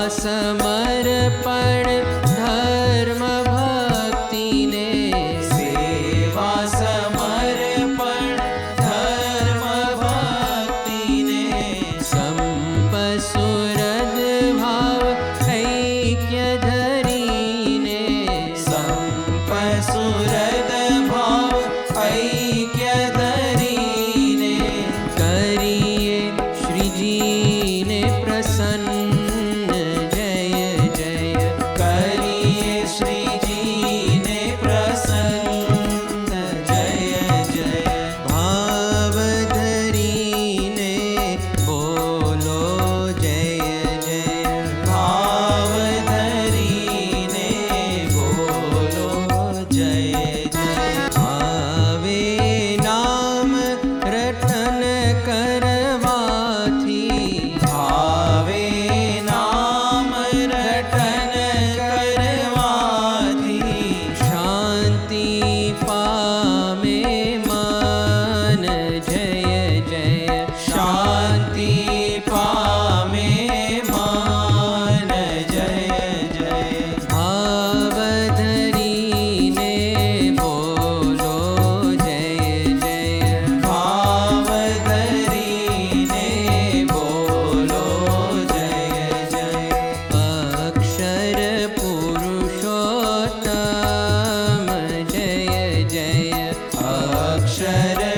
பாசமா शरण